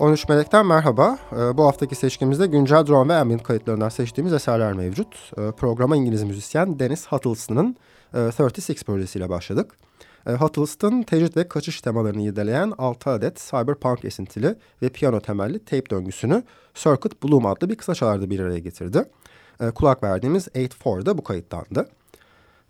13 Melek'ten merhaba. Ee, bu haftaki seçkimizde güncel drone ve ambient kayıtlarından seçtiğimiz eserler mevcut. Ee, programa İngiliz müzisyen Dennis Huttleston'ın e, 36 projesiyle başladık. E, Huttleston, tecrit ve kaçış temalarını irdeleyen 6 adet cyberpunk esintili ve piyano temelli tape döngüsünü Circuit Bloom adlı bir kısa çalarda bir araya getirdi. E, kulak verdiğimiz 8-4 da bu kayıttandı.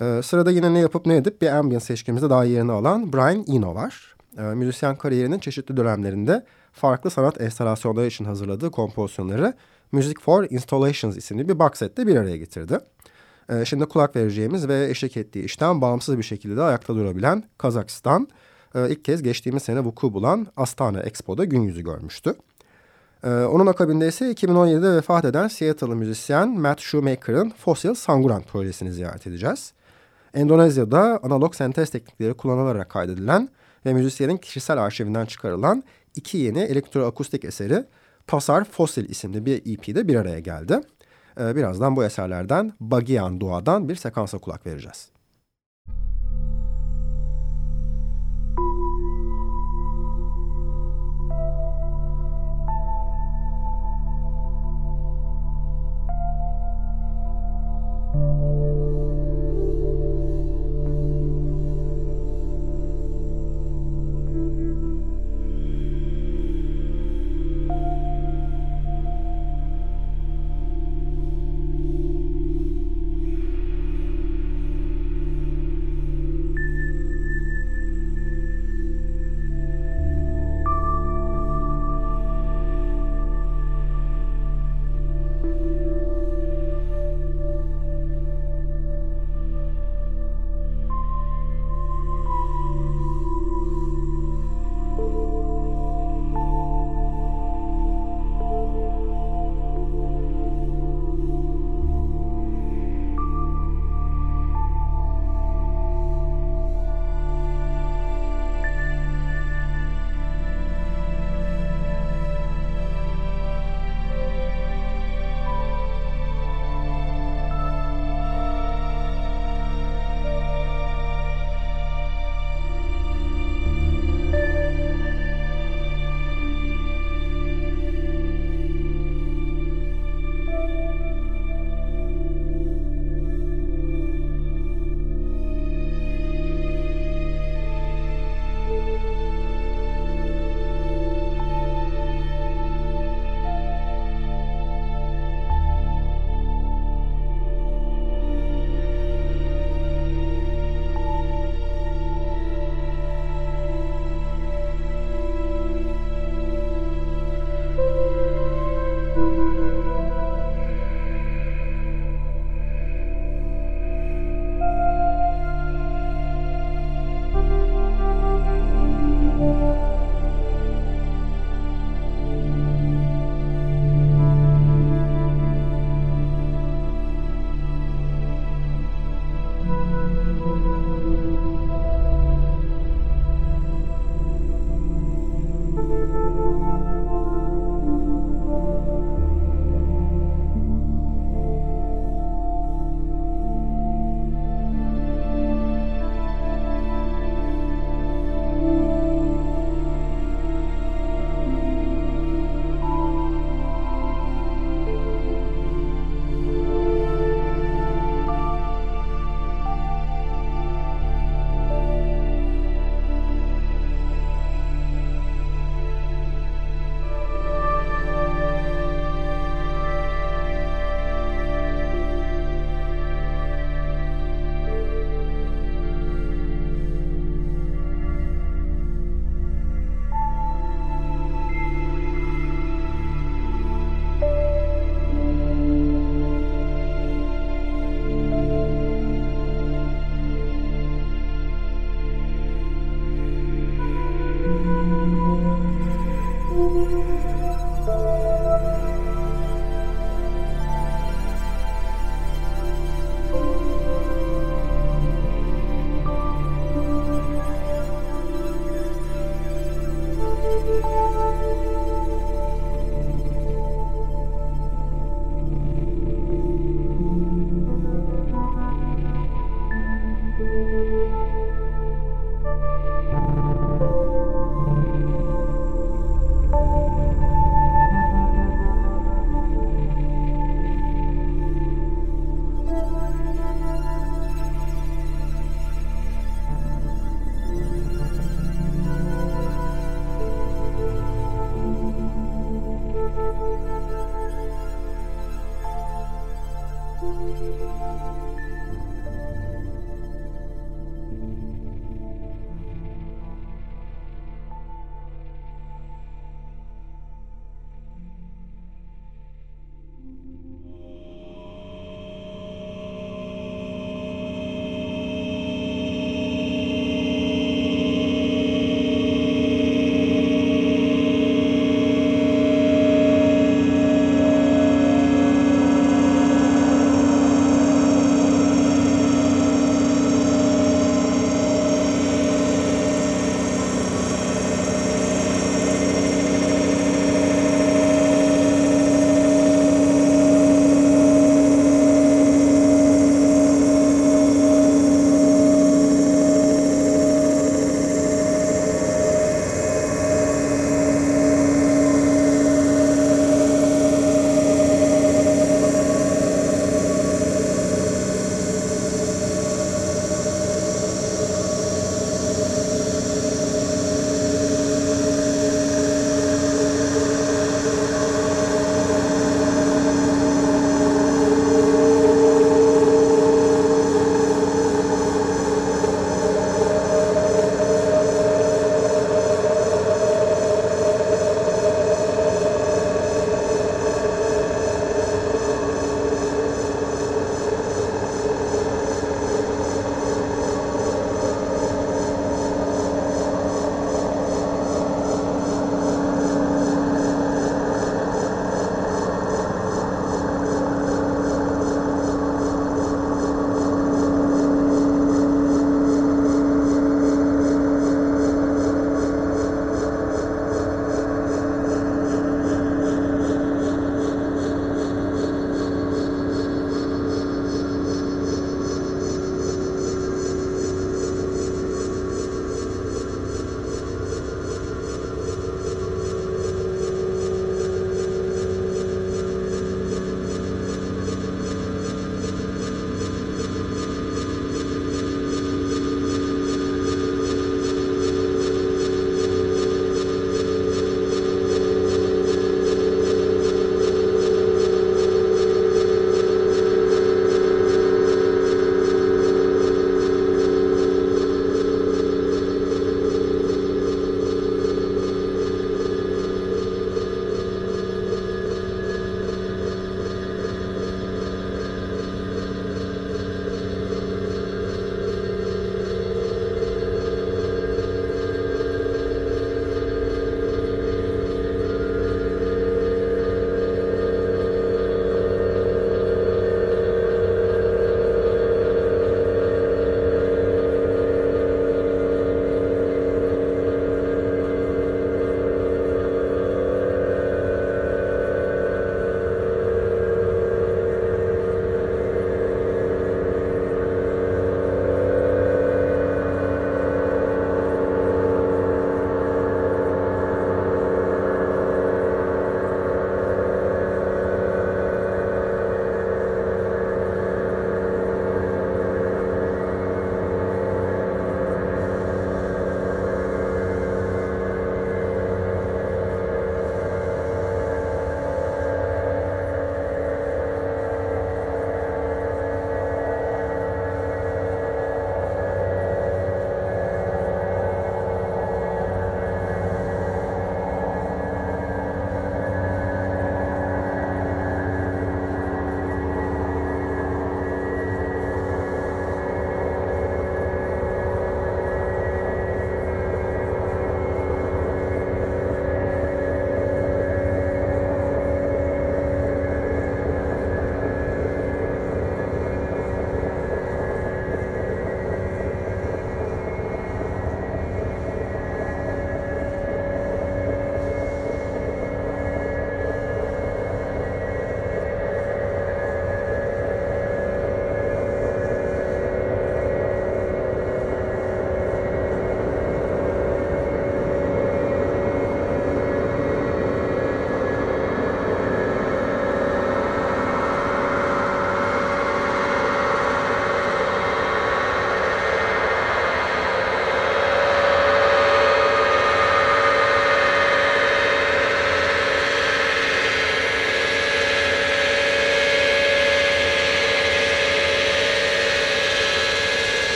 E, sırada yine ne yapıp ne edip bir ambient seçkimizde daha yerini alan Brian Eno var. E, müzisyen kariyerinin çeşitli dönemlerinde farklı sanat enstalasyonları için hazırladığı kompozisyonları Music for Installations isimli bir box sette bir araya getirdi. Ee, şimdi kulak vereceğimiz ve eşlik ettiği işten bağımsız bir şekilde de ayakta durabilen Kazakistan e, ilk kez geçtiğimiz sene vuku bulan Astana Expo'da gün yüzü görmüştü. Ee, onun akabinde ise 2017'de vefat eden Seattle'lı müzisyen Matt Shoemaker'ın Fossil Sanguran projesini ziyaret edeceğiz. Endonezya'da analog sentez teknikleri kullanılarak kaydedilen ve müzisyenin kişisel arşivinden çıkarılan iki yeni elektroakustik eseri Pasar Fossil isimli bir EP'de bir araya geldi. Ee, birazdan bu eserlerden Bagian Dua'dan bir sekansa kulak vereceğiz.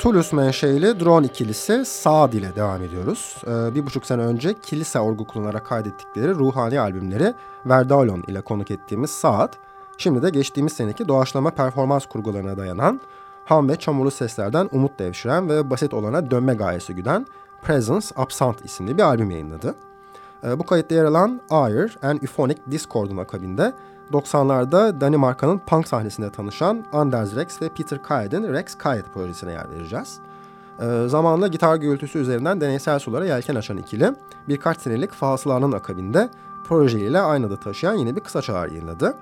Toulouse menşeili drone ikilisi Saad ile devam ediyoruz. Ee, bir buçuk sene önce kilise orgu kullanarak kaydettikleri ruhani albümleri Verdalon ile konuk ettiğimiz Saad, şimdi de geçtiğimiz seneki doğaçlama performans kurgularına dayanan, ham ve çamurlu seslerden umut devşiren ve basit olana dönme gayesi güden Presence Absent isimli bir albüm yayınladı. Ee, bu kayıtta yer alan Ayer and Euphonic Discord'un akabinde 90'larda Danimarka'nın punk sahnesinde tanışan Anders Rex ve Peter Kayed'in Rex Kayed projesine yer vereceğiz. Ee, zamanla gitar gürültüsü üzerinden deneysel sulara yelken açan ikili birkaç senelik fasılanın akabinde projeyle aynı adı taşıyan yine bir kısa çalar yayınladı.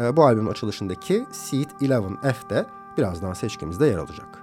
Ee, bu albümün açılışındaki Seat 11F de birazdan seçkimizde yer alacak.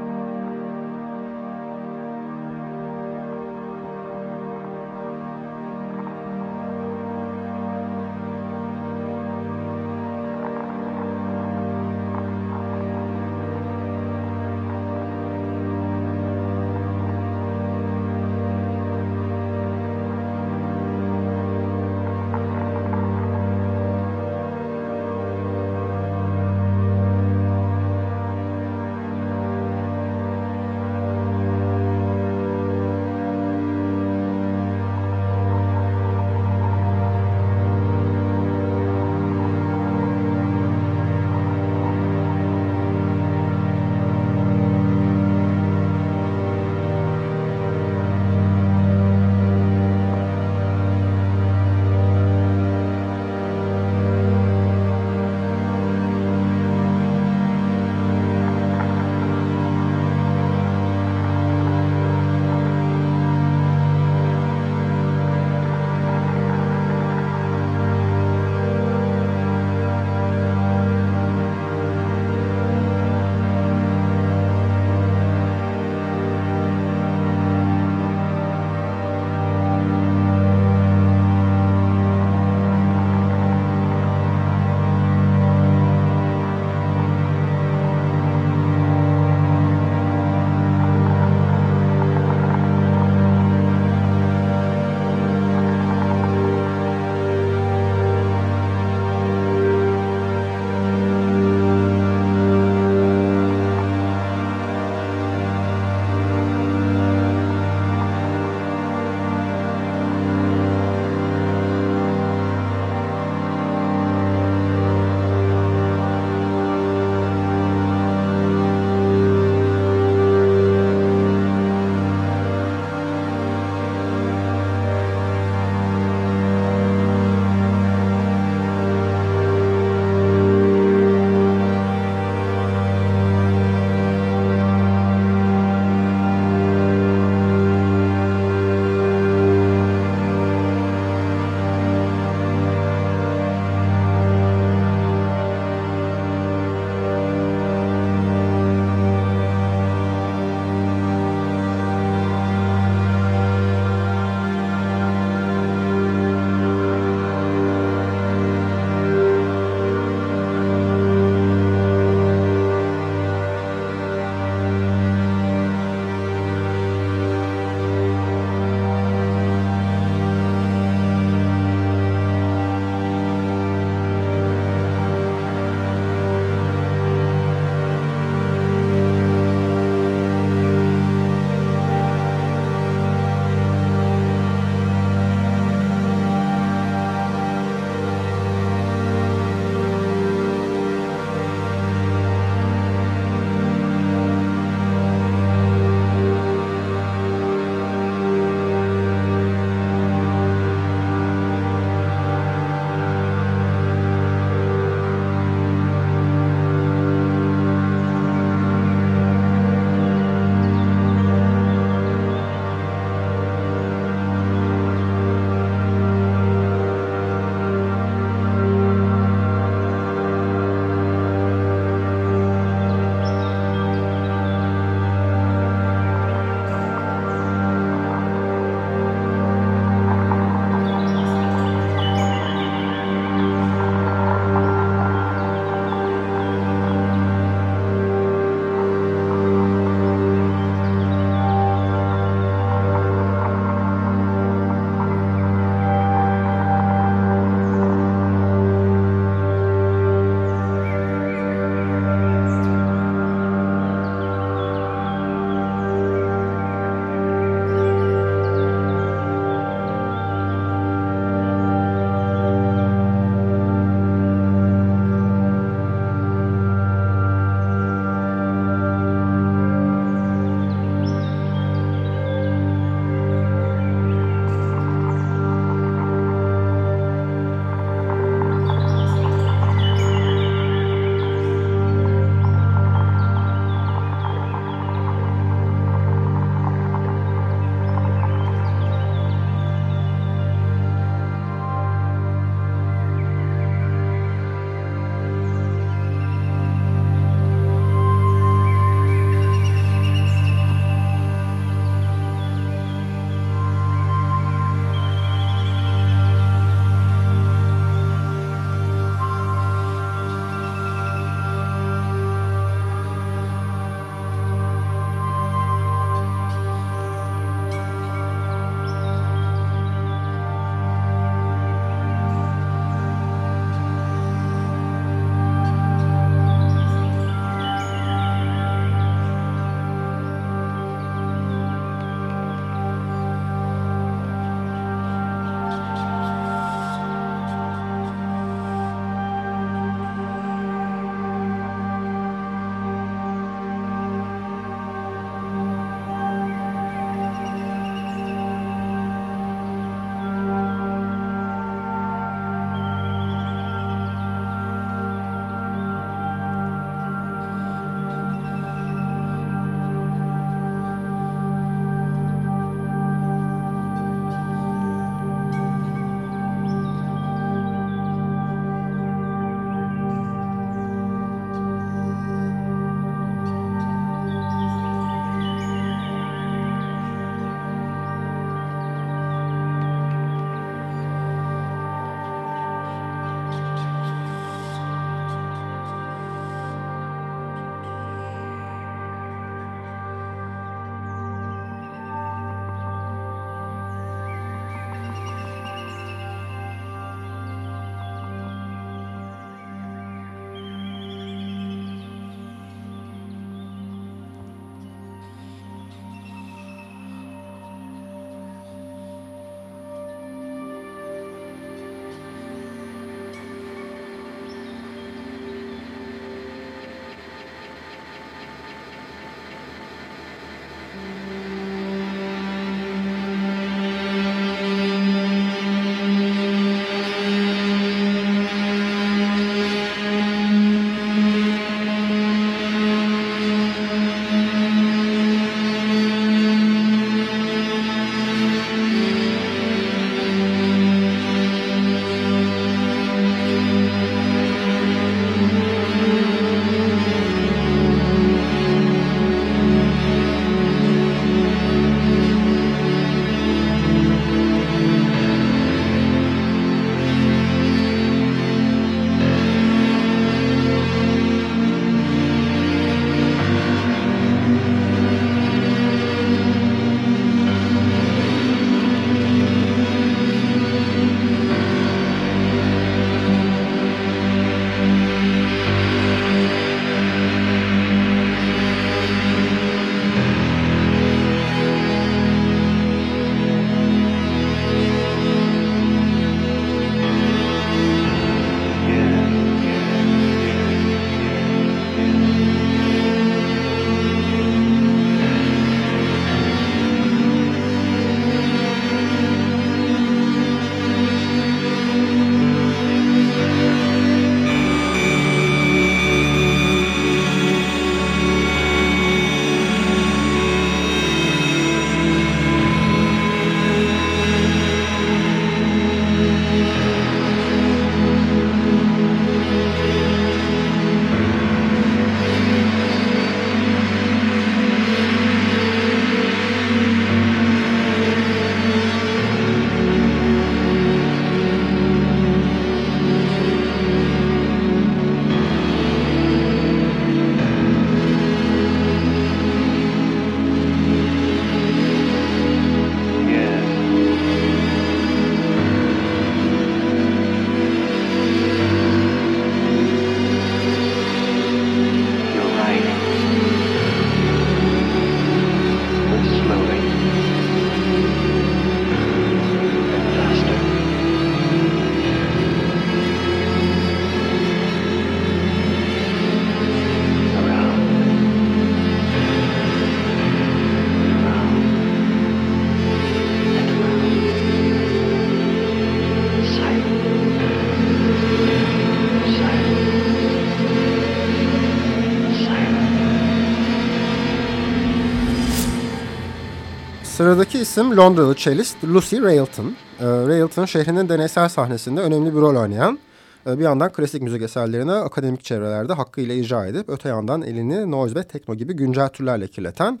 Sıradaki isim Londralı cellist Lucy Railton. E, Railton şehrinin deneysel sahnesinde önemli bir rol oynayan, e, bir yandan klasik müzik eserlerini akademik çevrelerde hakkıyla icra edip öte yandan elini noise ve tekno gibi güncel türlerle kirleten,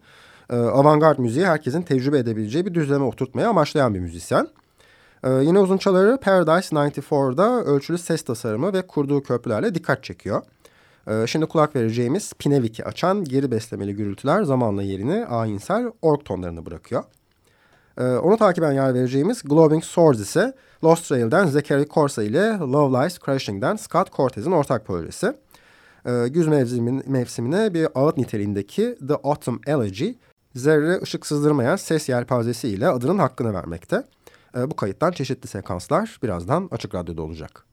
e, avantgard müziği herkesin tecrübe edebileceği bir düzleme oturtmaya amaçlayan bir müzisyen. E, yine uzunçaları Paradise 94'da ölçülü ses tasarımı ve kurduğu köprülerle dikkat çekiyor. E, şimdi kulak vereceğimiz Pinevik'i açan geri beslemeli gürültüler zamanla yerini ayinsel org tonlarını bırakıyor. E, onu takiben yer vereceğimiz Glowing Swords ise Lost Rail'den Zachary Corsa ile Love Lies Crashing'den Scott Cortez'in ortak projesi. E, güz mevsimin, mevsimine bir ağıt niteliğindeki The Autumn Elegy, zerre ışık sızdırmayan ses yelpazesi ile adının hakkını vermekte. E, bu kayıttan çeşitli sekanslar birazdan Açık Radyo'da olacak.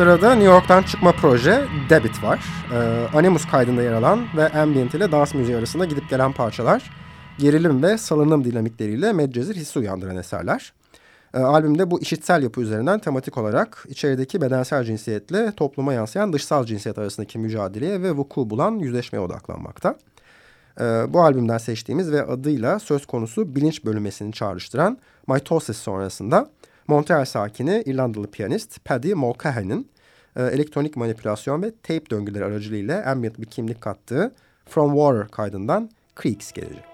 Sırada New York'tan çıkma proje Debit var. Ee, Animus kaydında yer alan ve ambient ile dans müziği arasında gidip gelen parçalar gerilim ve salınım dinamikleriyle medcezir hissi uyandıran eserler. Ee, albümde bu işitsel yapı üzerinden tematik olarak içerideki bedensel cinsiyetle topluma yansıyan dışsal cinsiyet arasındaki mücadeleye ve vuku bulan yüzleşmeye odaklanmakta. Ee, bu albümden seçtiğimiz ve adıyla söz konusu bilinç bölünmesini çağrıştıran Mitosis sonrasında Montreal sakini İrlandalı piyanist Paddy Mulcahy'nin e, elektronik manipülasyon ve tape döngüleri aracılığıyla ambient bir kimlik kattığı From Water kaydından Creeks gelecek.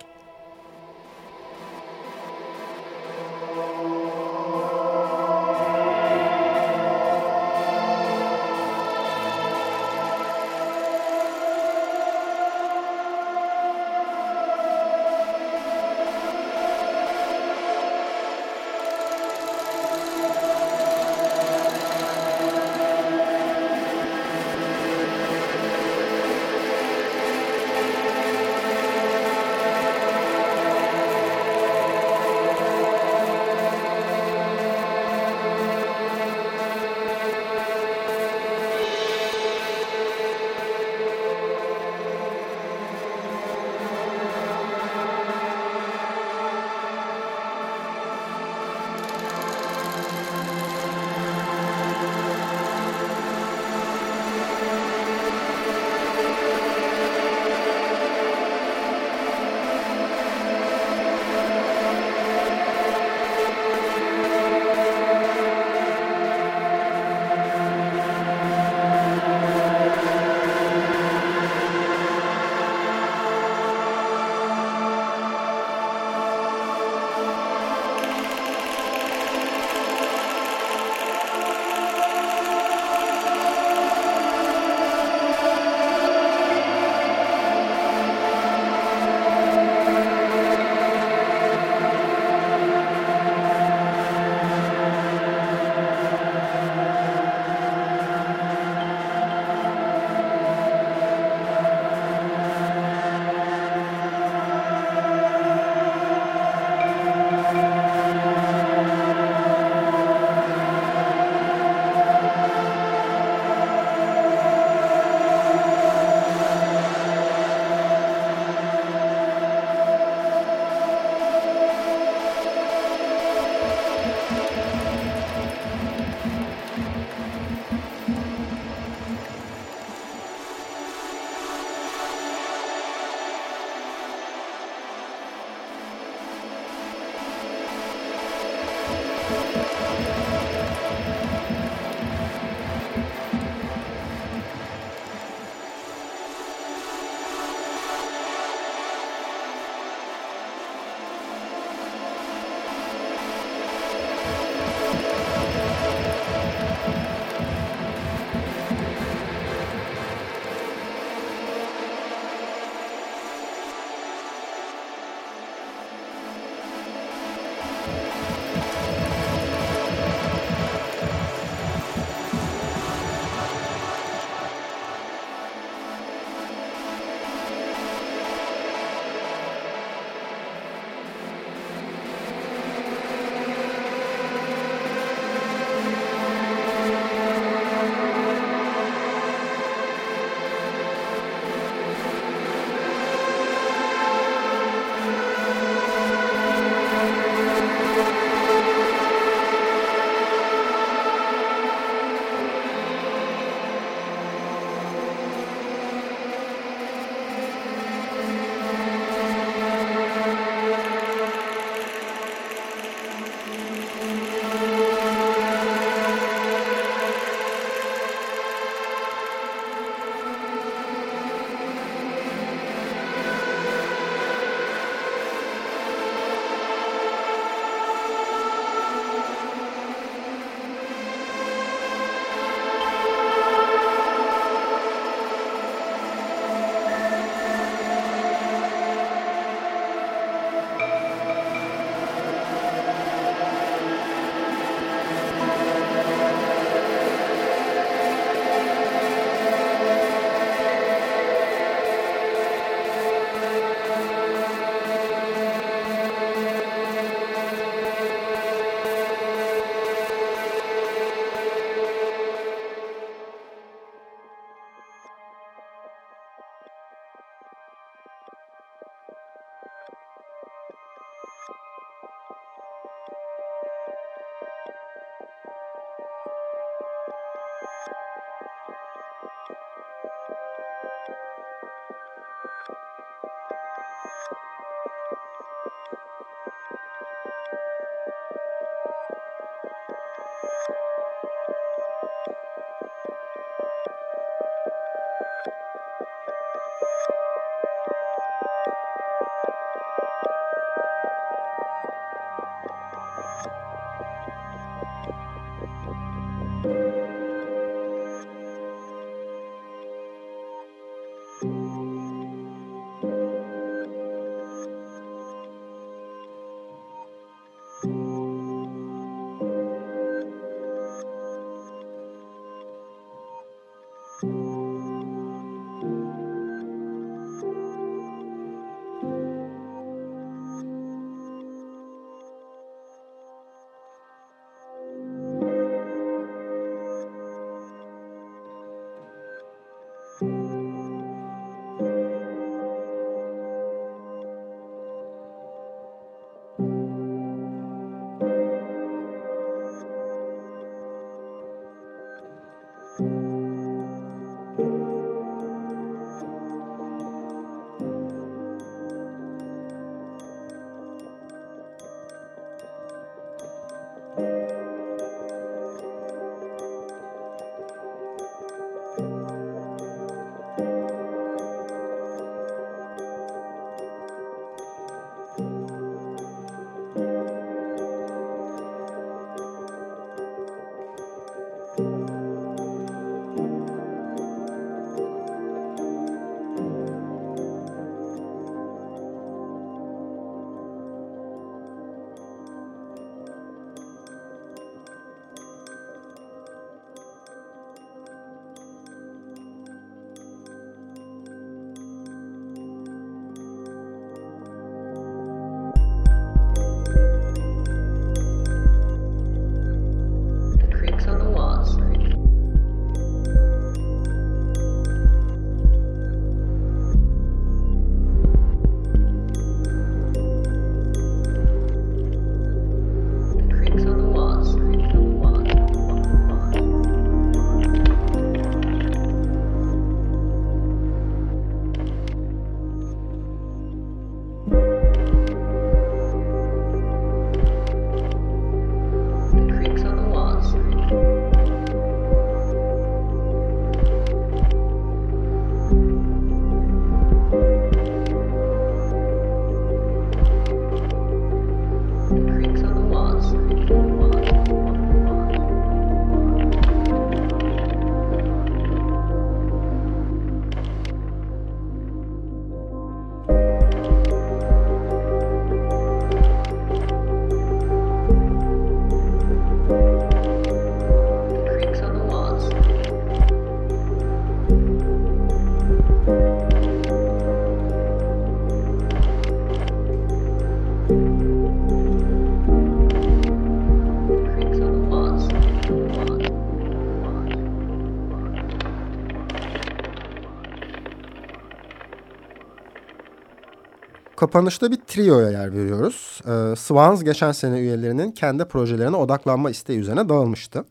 Kapanışta bir trioya yer veriyoruz. Ee, Swans geçen sene üyelerinin kendi projelerine odaklanma isteği üzerine dağılmıştı.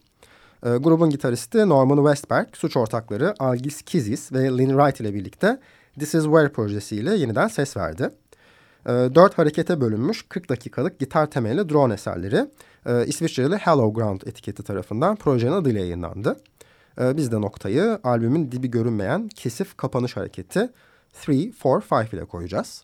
Ee, grubun gitaristi Norman Westberg, suç ortakları Algis Kizis ve Lynn Wright ile birlikte This Is Where projesiyle yeniden ses verdi. Ee, dört harekete bölünmüş 40 dakikalık gitar temelli drone eserleri e, İsviçreli Hello Ground etiketi tarafından projenin adıyla yayınlandı. Ee, biz de noktayı albümün dibi görünmeyen kesif kapanış hareketi 3-4-5 ile koyacağız.